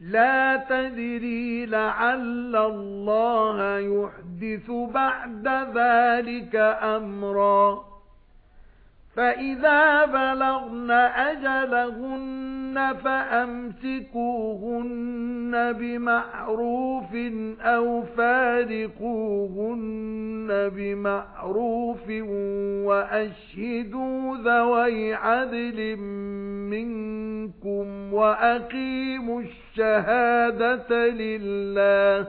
لا تدري لعل الله يحدث بعد ذلك أمرا. فَإِذَا بَلَغْنَ أَجَلَهُنَّ فَأَمْسِكُوهُنَّ بِمَعْرُوفٍ أَوْ فَارِقُوهُنَّ بِمَعْرُوفٍ وَأَشْهِدُوا ذَوَيْ عَدْلٍ مِنكُمْ وَأَقِيمُوا الشَّهَادَةَ لِلَّهِ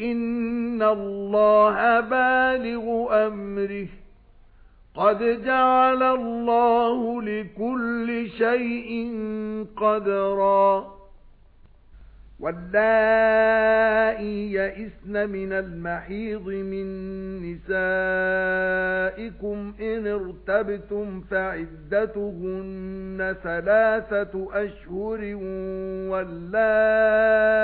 إِنَّ اللَّهَ بَالِغُ أَمْرِهِ. قَدْ جَعَلَ اللَّهُ لِكُلِّ شَيْءٍ قَدْرًا. وَاللَّائِي يَئِسْنَ مِنَ الْمَحِيضِ مِن نِّسَائِكُمْ إِنِ ارْتَبْتُمْ فَعِدَّتُهُنَّ ثَلَاثَةُ أَشْهُرٍ وَاللَّائِي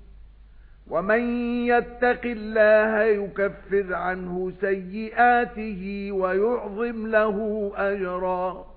وَمَن يَتَّقِ اللَّهَ يُكَفِّرْ عَنْهُ سَيِّئَاتِهِ وَيُعْظِمْ لَهُ أَجْرًا.